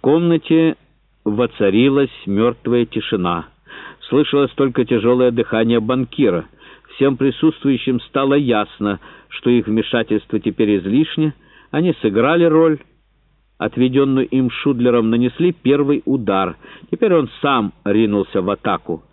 комнате воцарилась мертвая тишина. Слышалось только тяжелое дыхание банкира. Всем присутствующим стало ясно, что их вмешательство теперь излишне. Они сыграли роль, отведенную им Шудлером, нанесли первый удар. Теперь он сам ринулся в атаку.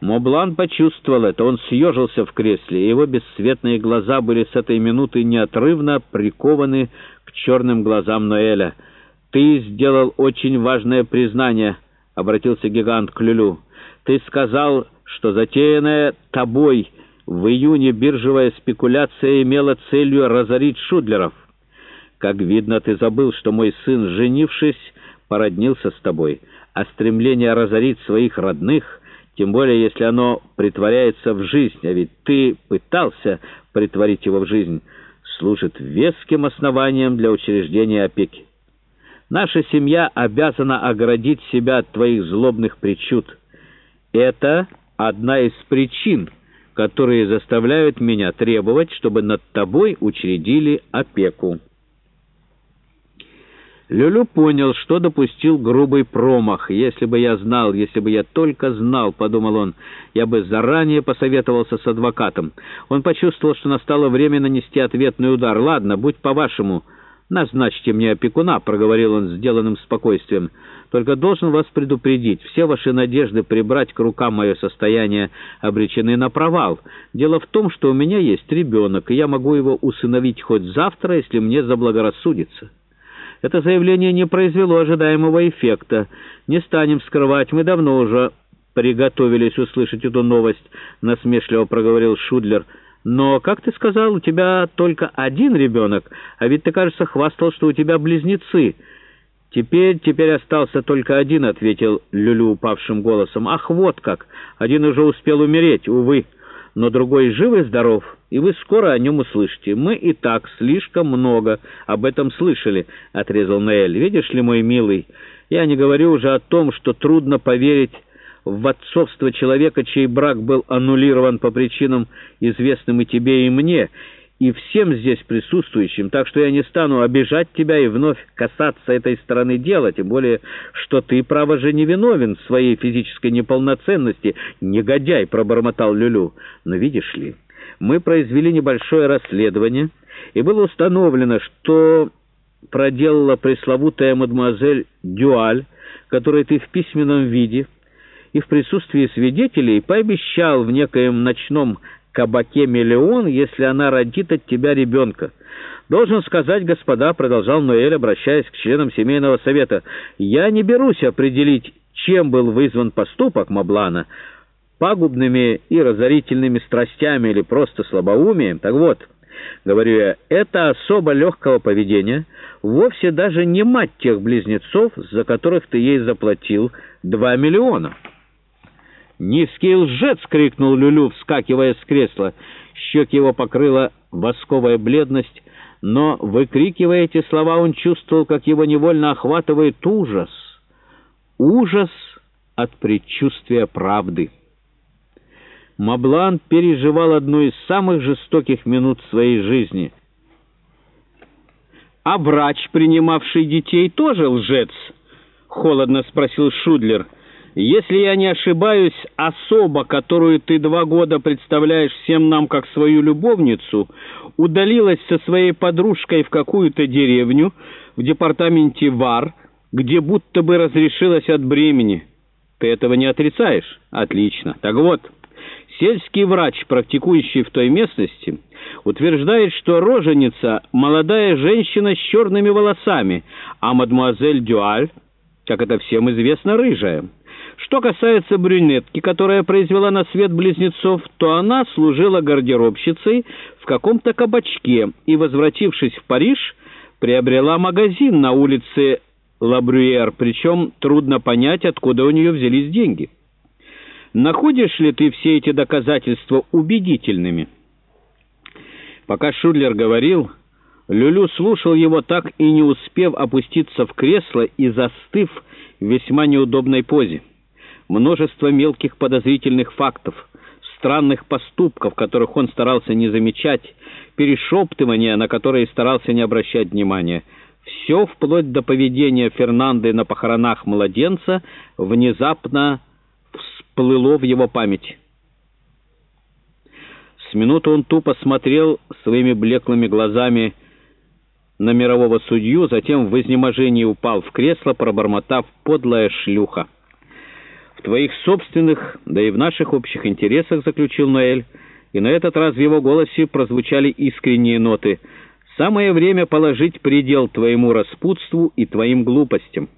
Моблан почувствовал это. Он съежился в кресле, и его бесцветные глаза были с этой минуты неотрывно прикованы к черным глазам Ноэля — «Ты сделал очень важное признание», — обратился гигант к Люлю. «Ты сказал, что затеянная тобой в июне биржевая спекуляция имела целью разорить Шудлеров. Как видно, ты забыл, что мой сын, женившись, породнился с тобой, а стремление разорить своих родных, тем более если оно притворяется в жизнь, а ведь ты пытался притворить его в жизнь, служит веским основанием для учреждения опеки. Наша семья обязана оградить себя от твоих злобных причуд. Это одна из причин, которые заставляют меня требовать, чтобы над тобой учредили опеку. Люлю понял, что допустил грубый промах. «Если бы я знал, если бы я только знал», — подумал он, — «я бы заранее посоветовался с адвокатом». Он почувствовал, что настало время нанести ответный удар. «Ладно, будь по-вашему». «Назначьте мне опекуна», — проговорил он сделанным спокойствием. «Только должен вас предупредить, все ваши надежды прибрать к рукам мое состояние обречены на провал. Дело в том, что у меня есть ребенок, и я могу его усыновить хоть завтра, если мне заблагорассудится». Это заявление не произвело ожидаемого эффекта. Не станем скрывать, мы давно уже приготовились услышать эту новость, — насмешливо проговорил Шудлер, — но, как ты сказал, у тебя только один ребенок, а ведь ты, кажется, хвастал, что у тебя близнецы. Теперь, теперь остался только один, — ответил Люлю упавшим голосом. Ах, вот как! Один уже успел умереть, увы. Но другой жив и здоров, и вы скоро о нем услышите. Мы и так слишком много об этом слышали, — отрезал Наэль. Видишь ли, мой милый, я не говорю уже о том, что трудно поверить в отцовство человека, чей брак был аннулирован по причинам, известным и тебе, и мне, и всем здесь присутствующим, так что я не стану обижать тебя и вновь касаться этой стороны дела, тем более, что ты, право же, не виновен в своей физической неполноценности. Негодяй, — пробормотал Люлю. Но видишь ли, мы произвели небольшое расследование, и было установлено, что проделала пресловутая мадемуазель Дюаль, которой ты в письменном виде и в присутствии свидетелей пообещал в некоем ночном кабаке миллион, если она родит от тебя ребенка. Должен сказать, господа, — продолжал Ноэль, обращаясь к членам семейного совета, — я не берусь определить, чем был вызван поступок Маблана, пагубными и разорительными страстями или просто слабоумием. Так вот, говорю я, это особо легкого поведения вовсе даже не мать тех близнецов, за которых ты ей заплатил два миллиона». «Низкий лжец!» — крикнул Люлю, вскакивая с кресла. Щек его покрыла восковая бледность, но, выкрикивая эти слова, он чувствовал, как его невольно охватывает ужас. Ужас от предчувствия правды. Маблан переживал одну из самых жестоких минут своей жизни. «А врач, принимавший детей, тоже лжец?» — холодно спросил Шудлер — если я не ошибаюсь, особа, которую ты два года представляешь всем нам как свою любовницу, удалилась со своей подружкой в какую-то деревню в департаменте Вар, где будто бы разрешилась от бремени. Ты этого не отрицаешь? Отлично. Так вот, сельский врач, практикующий в той местности, утверждает, что роженица — молодая женщина с черными волосами, а мадемуазель Дюаль, как это всем известно, рыжая. Что касается брюнетки, которая произвела на свет близнецов, то она служила гардеробщицей в каком-то кабачке и, возвратившись в Париж, приобрела магазин на улице Лабрюер, причем трудно понять, откуда у нее взялись деньги. Находишь ли ты все эти доказательства убедительными? Пока Шудлер говорил, Люлю слушал его так и не успев опуститься в кресло и застыв в весьма неудобной позе множество мелких подозрительных фактов, странных поступков, которых он старался не замечать, перешептывания, на которые старался не обращать внимания. Все, вплоть до поведения Фернанды на похоронах младенца, внезапно всплыло в его память. С минуту он тупо смотрел своими блеклыми глазами на мирового судью, затем в изнеможении упал в кресло, пробормотав «подлая шлюха». «В твоих собственных, да и в наших общих интересах», — заключил Ноэль, и на этот раз в его голосе прозвучали искренние ноты. «Самое время положить предел твоему распутству и твоим глупостям».